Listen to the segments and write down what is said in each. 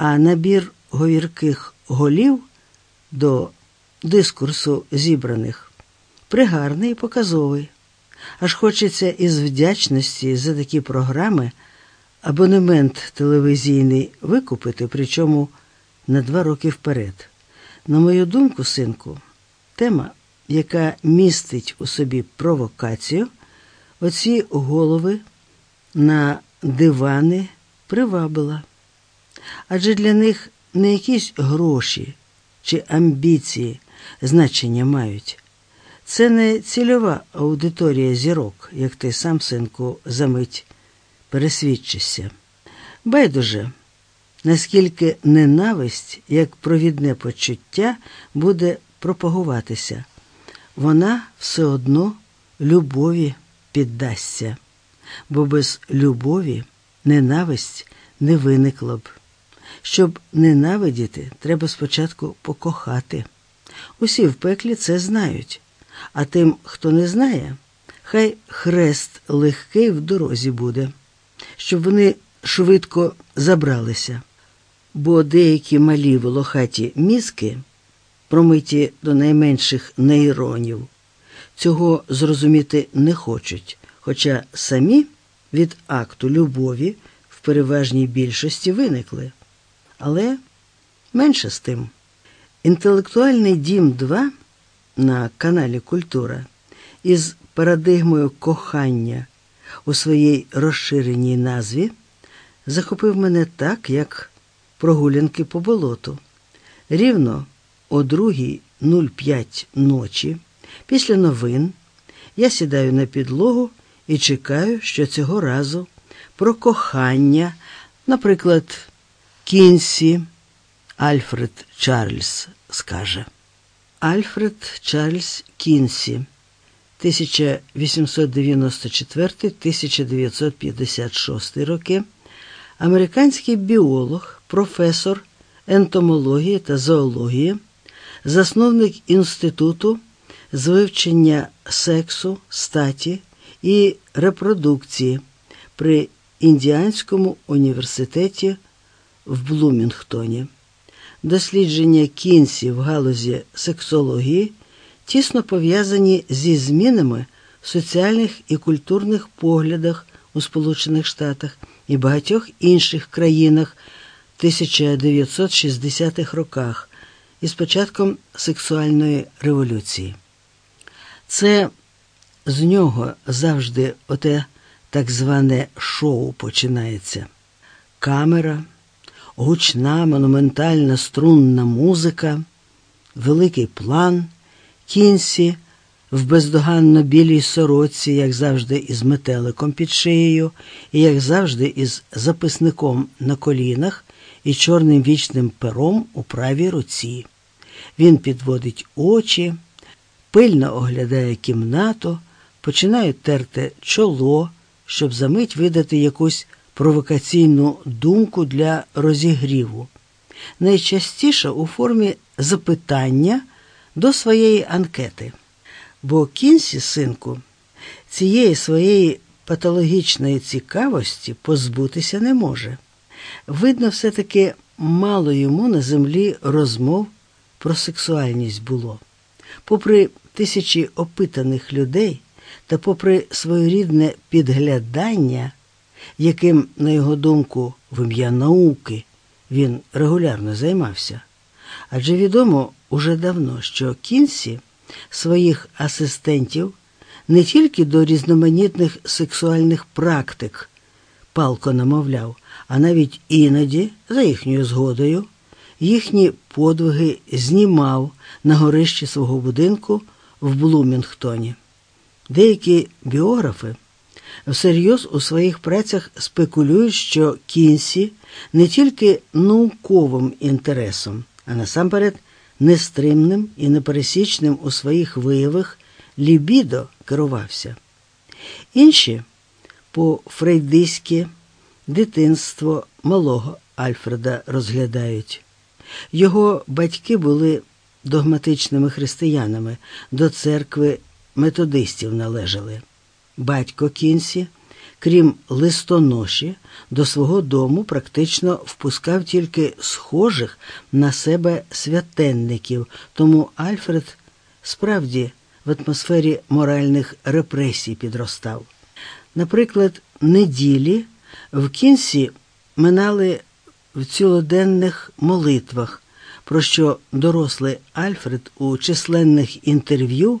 а набір говірких голів до дискурсу зібраних пригарний і показовий. Аж хочеться із вдячності за такі програми абонемент телевізійний викупити, причому на два роки вперед. На мою думку, синку, тема, яка містить у собі провокацію, оці голови на дивани привабила. Адже для них не якісь гроші чи амбіції значення мають. Це не цільова аудиторія зірок, як ти сам, синку, за мить пересвідчишся. Байдуже, наскільки ненависть, як провідне почуття, буде пропагуватися, вона все одно любові піддасться, бо без любові ненависть не виникла б. Щоб ненавидіти, треба спочатку покохати. Усі в пеклі це знають, а тим, хто не знає, хай хрест легкий в дорозі буде, щоб вони швидко забралися. Бо деякі малі волохаті мізки, промиті до найменших нейронів, цього зрозуміти не хочуть, хоча самі від акту любові в переважній більшості виникли. Але менше з тим. Інтелектуальний дім 2 на каналі Культура із парадигмою кохання у своїй розширеній назві захопив мене так, як прогулянки по болоту. Рівно о 2.05 ночі, після новин, я сідаю на підлогу і чекаю, що цього разу про кохання, наприклад, Кінсі Альфред Чарльз скаже. Альфред Чарльз Кінсі 1894-1956 роки, американський біолог, професор ентомології та зоології, засновник інституту з вивчення сексу, статі і репродукції при Індіанському університеті в Блумінгтоні. Дослідження кінсі в галузі сексології тісно пов'язані зі змінами в соціальних і культурних поглядах у Сполучених Штатах і багатьох інших країнах 1960-х роках із початком сексуальної революції. Це з нього завжди оте так зване шоу починається. Камера, гучна, монументальна струнна музика, великий план, кінці в бездоганно білій сороці, як завжди, із метеликом під шиєю, і як завжди, із записником на колінах і чорним вічним пером у правій руці. Він підводить очі, пильно оглядає кімнату, починає терти чоло, щоб за мить видати якусь провокаційну думку для розігріву, найчастіше у формі запитання до своєї анкети. Бо кінсі, синку, цієї своєї патологічної цікавості позбутися не може. Видно, все-таки мало йому на землі розмов про сексуальність було. Попри тисячі опитаних людей та попри своєрідне підглядання, яким, на його думку, в ім'я науки він регулярно займався. Адже відомо уже давно, що кінсі своїх асистентів не тільки до різноманітних сексуальних практик палко намовляв, а навіть іноді, за їхньою згодою, їхні подвиги знімав на горищі свого будинку в Блумінгтоні. Деякі біографи всерйоз у своїх працях спекулюють, що кінсі не тільки науковим інтересом, а насамперед нестримним і непересічним у своїх виявах лібідо керувався. Інші по фрейдиськи дитинство малого Альфреда розглядають. Його батьки були догматичними християнами, до церкви методистів належали. Батько Кінсі крім листоноші, до свого дому практично впускав тільки схожих на себе святенників, тому Альфред справді в атмосфері моральних репресій підростав. Наприклад, неділі в кінці минали в цілоденних молитвах, про що дорослий Альфред у численних інтерв'ю,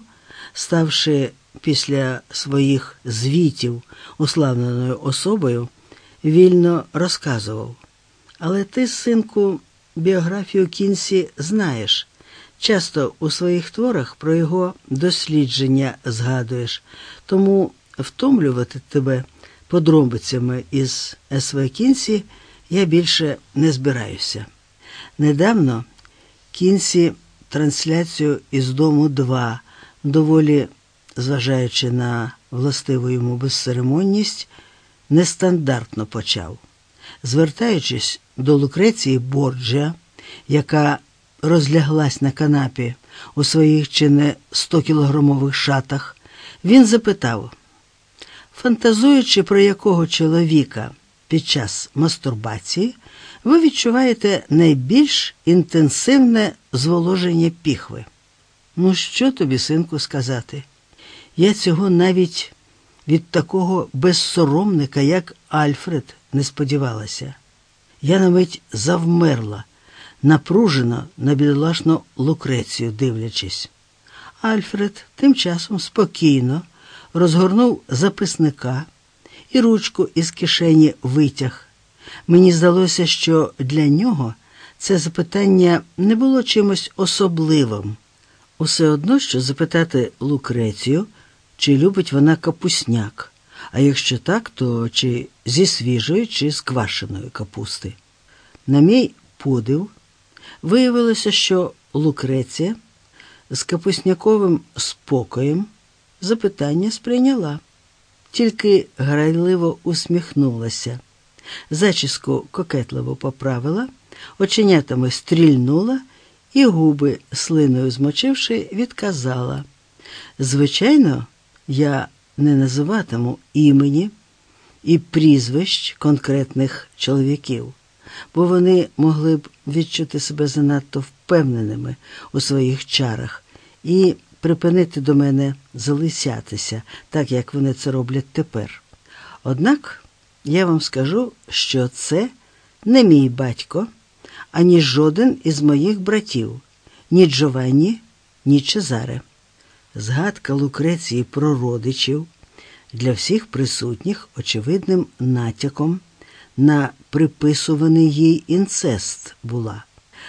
ставши після своїх звітів уславленою особою, вільно розказував. Але ти, синку, біографію кінці знаєш. Часто у своїх творах про його дослідження згадуєш, тому втомлювати тебе подробицями із СВ Кінсі я більше не збираюся. Недавно кінці трансляцію із дому 2, доволі зважаючи на властиву йому безцеремонність, нестандартно почав, звертаючись до Лукреції Борджа, яка розляглась на канапі у своїх чи не 100-кілограмових шатах, він запитав, фантазуючи про якого чоловіка під час мастурбації, ви відчуваєте найбільш інтенсивне зволоження піхви. Ну, що тобі, синку, сказати? Я цього навіть від такого безсоромника, як Альфред, не сподівалася. Я навіть завмерла, напружено на бідолашну Лукрецію дивлячись. Альфред тим часом спокійно розгорнув записника і ручку із кишені витяг. Мені здалося, що для нього це запитання не було чимось особливим. Усе одно, що запитати Лукрецію, чи любить вона капусняк, а якщо так, то чи зі свіжої, чи з квашеної капусти. На мій подив, виявилося, що Лукреція з капусняковим спокоєм запитання сприйняла, тільки грайливо усміхнулася, зачіску кокетливо поправила, оченятами стрільнула і губи, слиною змочивши, відказала. Звичайно, я не називатиму імені і прізвищ конкретних чоловіків, бо вони могли б відчути себе занадто впевненими у своїх чарах і припинити до мене залисятися, так як вони це роблять тепер. Однак я вам скажу, що це не мій батько, ані жоден із моїх братів, ні Джованні, ні Чезаре. Згадка Лукреції про родичів для всіх присутніх очевидним натяком на приписуваний їй інцест була.